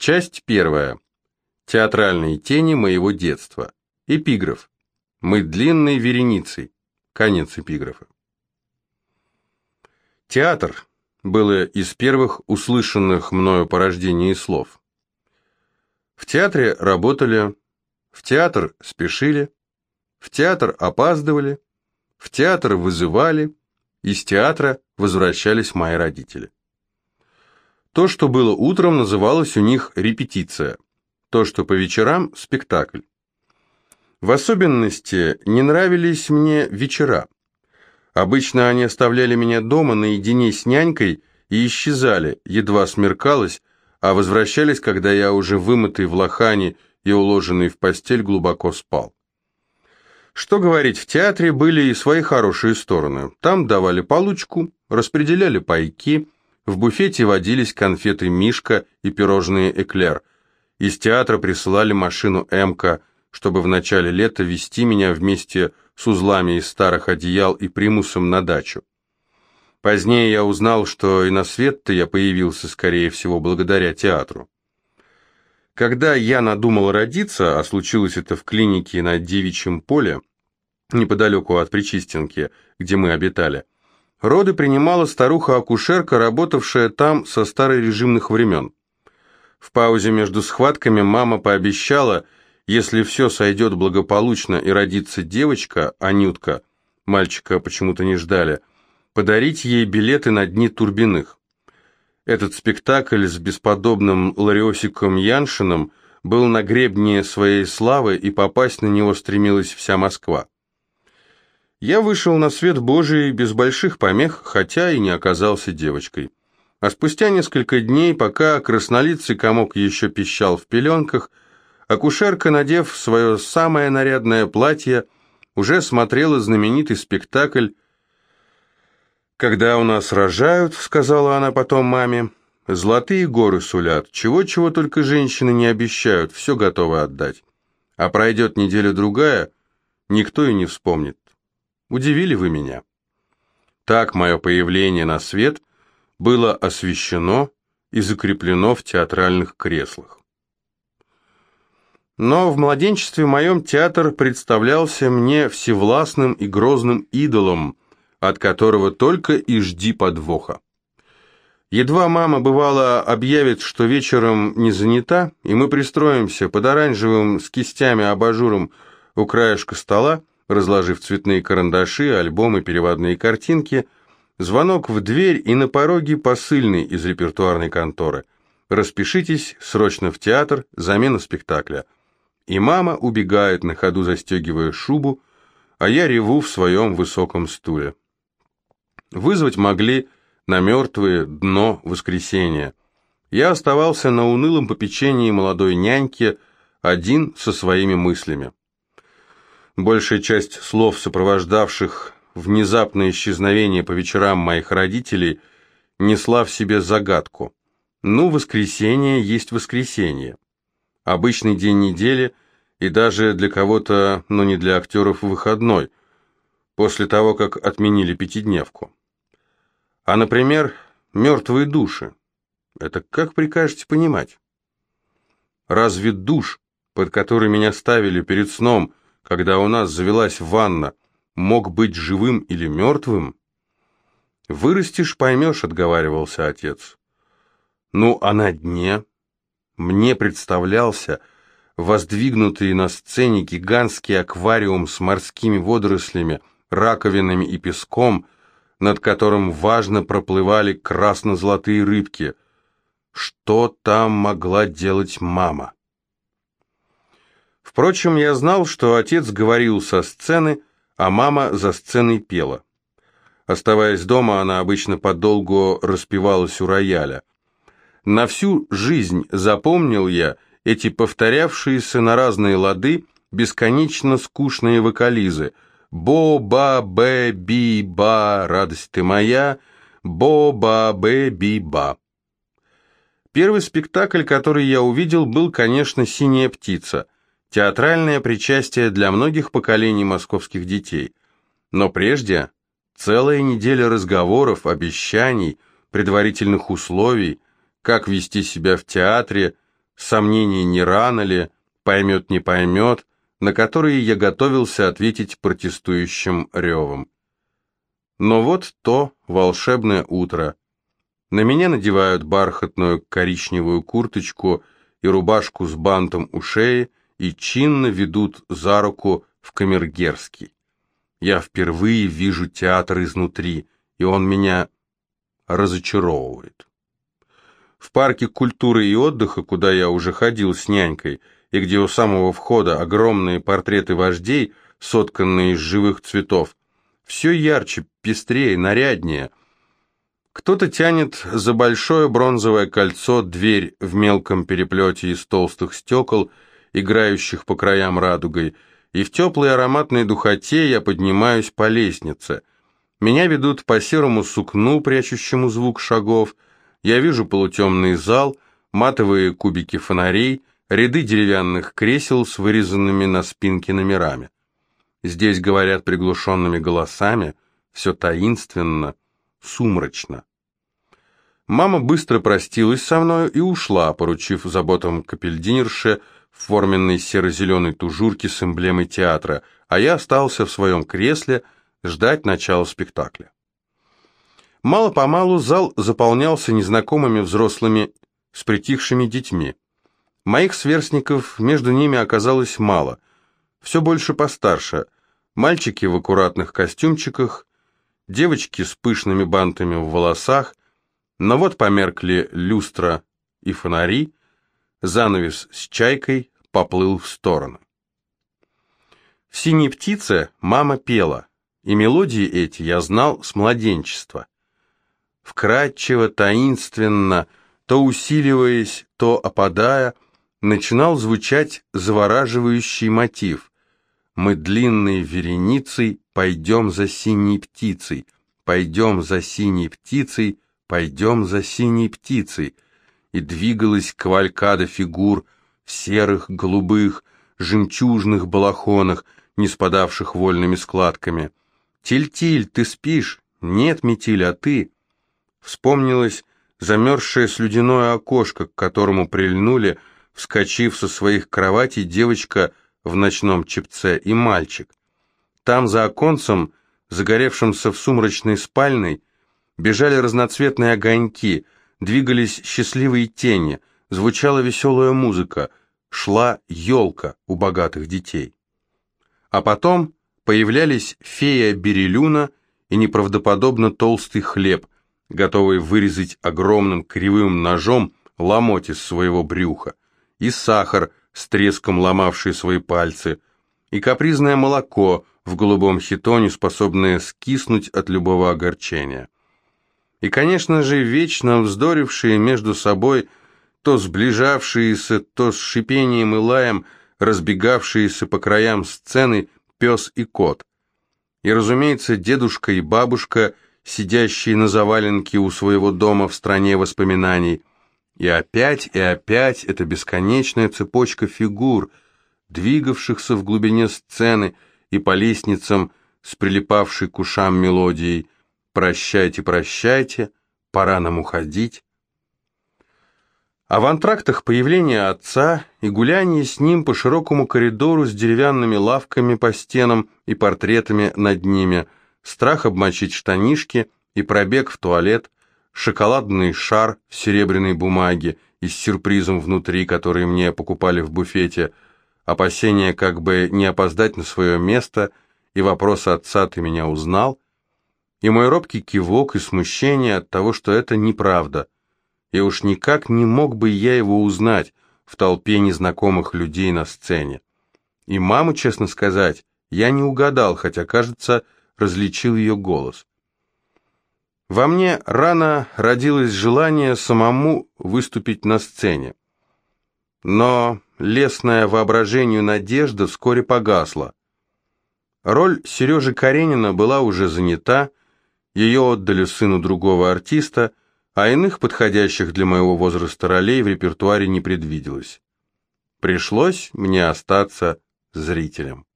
Часть первая. Театральные тени моего детства. Эпиграф. Мы длинной вереницей. Конец эпиграфа. Театр было из первых услышанных мною по рождении слов. В театре работали, в театр спешили, в театр опаздывали, в театр вызывали, из театра возвращались мои родители. То, что было утром, называлось у них репетиция. То, что по вечерам – спектакль. В особенности не нравились мне вечера. Обычно они оставляли меня дома наедине с нянькой и исчезали, едва смеркалось, а возвращались, когда я уже вымытый в лохане и уложенный в постель глубоко спал. Что говорить, в театре были и свои хорошие стороны. Там давали получку, распределяли пайки – в буфете водились конфеты «Мишка» и пирожные «Эклер». Из театра присылали машину «Эмка», чтобы в начале лета вести меня вместе с узлами из старых одеял и примусом на дачу. Позднее я узнал, что и на свет-то я появился, скорее всего, благодаря театру. Когда я надумал родиться, а случилось это в клинике на Девичьем поле, неподалеку от Причистенки, где мы обитали, Роды принимала старуха-акушерка, работавшая там со старорежимных времен. В паузе между схватками мама пообещала, если все сойдет благополучно и родится девочка, Анютка, мальчика почему-то не ждали, подарить ей билеты на дни Турбиных. Этот спектакль с бесподобным Лариосиком Яншиным был на гребне своей славы, и попасть на него стремилась вся Москва. Я вышел на свет Божий без больших помех, хотя и не оказался девочкой. А спустя несколько дней, пока краснолицый комок еще пищал в пеленках, акушерка, надев свое самое нарядное платье, уже смотрела знаменитый спектакль «Когда у нас рожают», — сказала она потом маме, — «золотые горы сулят, чего-чего только женщины не обещают, все готовы отдать. А пройдет неделя-другая, никто и не вспомнит». Удивили вы меня. Так мое появление на свет было освещено и закреплено в театральных креслах. Но в младенчестве моем театр представлялся мне всевластным и грозным идолом, от которого только и жди подвоха. Едва мама, бывало, объявит, что вечером не занята, и мы пристроимся под оранжевым с кистями абажуром у краешка стола, разложив цветные карандаши, альбомы, переводные картинки, звонок в дверь и на пороге посыльный из репертуарной конторы. «Распишитесь, срочно в театр, замена спектакля». И мама убегает на ходу, застегивая шубу, а я реву в своем высоком стуле. Вызвать могли на мертвое дно воскресенья. Я оставался на унылом попечении молодой няньки, один со своими мыслями. Большая часть слов, сопровождавших внезапное исчезновение по вечерам моих родителей, несла в себе загадку. Ну, воскресенье есть воскресенье. Обычный день недели и даже для кого-то, но не для актеров, выходной, после того, как отменили пятидневку. А, например, мертвые души. Это как прикажете понимать? Разве душ, под который меня ставили перед сном, когда у нас завелась ванна, мог быть живым или мертвым? «Вырастешь, поймешь», — отговаривался отец. «Ну, а на дне?» Мне представлялся воздвигнутый на сцене гигантский аквариум с морскими водорослями, раковинами и песком, над которым важно проплывали красно-золотые рыбки. Что там могла делать мама? Впрочем, я знал, что отец говорил со сцены, а мама за сценой пела. Оставаясь дома, она обычно подолгу распевалась у рояля. На всю жизнь запомнил я эти повторявшиеся на разные лады бесконечно скучные вокализы «Бо-ба-бе-би-ба, радость ты моя», «Бо-ба-бе-би-ба». Первый спектакль, который я увидел, был, конечно, «Синяя птица», театральное причастие для многих поколений московских детей. Но прежде целая неделя разговоров, обещаний, предварительных условий, как вести себя в театре, сомнений не рано ли, поймет не поймет, на которые я готовился ответить протестующим ревом. Но вот то волшебное утро. На меня надевают бархатную коричневую курточку и рубашку с бантом у шеи и чинно ведут за руку в Камергерский. Я впервые вижу театр изнутри, и он меня разочаровывает. В парке культуры и отдыха, куда я уже ходил с нянькой, и где у самого входа огромные портреты вождей, сотканные из живых цветов, все ярче, пестрее, наряднее. Кто-то тянет за большое бронзовое кольцо дверь в мелком переплете из толстых стекол, играющих по краям радугой, и в теплой ароматной духоте я поднимаюсь по лестнице. Меня ведут по серому сукну, прячущему звук шагов. Я вижу полутемный зал, матовые кубики фонарей, ряды деревянных кресел с вырезанными на спинке номерами. Здесь говорят приглушенными голосами, все таинственно, сумрачно. Мама быстро простилась со мною и ушла, поручив заботам капельдинерше в форменной серо-зеленой тужурке с эмблемой театра, а я остался в своем кресле ждать начала спектакля. Мало-помалу зал заполнялся незнакомыми взрослыми с притихшими детьми. Моих сверстников между ними оказалось мало, все больше постарше, мальчики в аккуратных костюмчиках, девочки с пышными бантами в волосах, но вот померкли люстра и фонари, занавес с чайкой поплыл в сторону. В «Синей птице» мама пела, и мелодии эти я знал с младенчества. Вкрадчиво, таинственно, то усиливаясь, то опадая, начинал звучать завораживающий мотив. «Мы длинной вереницей пойдем за синей птицей, пойдем за синей птицей, пойдем за синей птицей», и двигалась кавалькада фигур в серых, голубых, жемчужных балахонах, не спадавших вольными складками. «Тиль-тиль, ты спишь?» «Нет, Метиль, а ты?» Вспомнилось замерзшее слюдяное окошко, к которому прильнули, вскочив со своих кроватей, девочка в ночном чепце и мальчик. Там за оконцем, загоревшимся в сумрачной спальной, бежали разноцветные огоньки — двигались счастливые тени, звучала веселая музыка, шла елка у богатых детей. А потом появлялись фея Берелюна и неправдоподобно толстый хлеб, готовый вырезать огромным кривым ножом ломоть из своего брюха, и сахар, с треском ломавший свои пальцы, и капризное молоко в голубом хитоне, способное скиснуть от любого огорчения и, конечно же, вечно вздорившие между собой, то сближавшиеся, то с шипением и лаем, разбегавшиеся по краям сцены пес и кот. И, разумеется, дедушка и бабушка, сидящие на заваленке у своего дома в стране воспоминаний. И опять, и опять эта бесконечная цепочка фигур, двигавшихся в глубине сцены и по лестницам с прилипавшей к ушам мелодией – «Прощайте, прощайте, пора нам уходить». А в антрактах появление отца и гуляние с ним по широкому коридору с деревянными лавками по стенам и портретами над ними, страх обмочить штанишки и пробег в туалет, шоколадный шар в серебряной бумаге и с сюрпризом внутри, который мне покупали в буфете, опасение как бы не опоздать на свое место и вопрос отца «ты меня узнал?» И мой робкий кивок и смущение от того, что это неправда. И уж никак не мог бы я его узнать в толпе незнакомых людей на сцене. И маму, честно сказать, я не угадал, хотя, кажется, различил ее голос. Во мне рано родилось желание самому выступить на сцене. Но лесное воображению надежда вскоре погасла. Роль Сережи Каренина была уже занята, ее отдали сыну другого артиста, а иных подходящих для моего возраста ролей в репертуаре не предвиделось. Пришлось мне остаться зрителем.